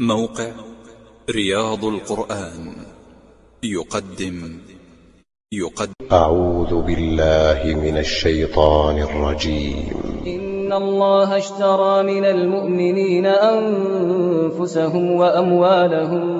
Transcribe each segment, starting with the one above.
موقع رياض القرآن. يقدم. يقدم. أعوذ بالله من الشيطان الرجيم. إن الله اشترى من المؤمنين أنفسهم وأموالهم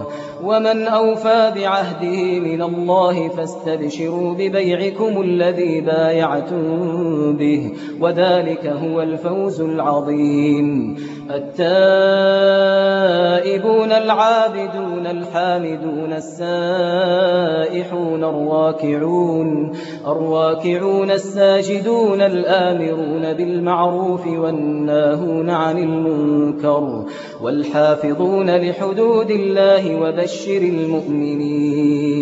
ومن أوفى بعهده من الله فاستبشروا ببيعكم الذي بايعتم به وذلك هو الفوز العظيم. التائبون العابدون الحامدون السائحون الراكعون الراكعون الساجدون الآمرون بالمعروف والناهون عن المنكر والحافظون لحدود الله وبشر المؤمنين.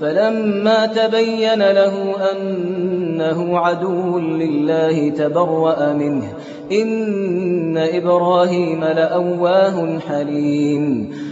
فلما تبين له أنه عدو لله تبرأ منه. إن إبراهيم لأواه حليم.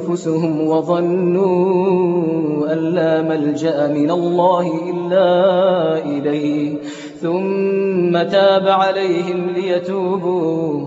أنفسهم وظنوا أن لا ملجأ من الله إلا إليه. ثم تاب عليهم ليتوبوا.